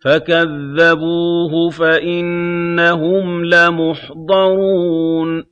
فَكَذَّبُوهُ فَإِنَّهُمْ لَمُحْضَرُونَ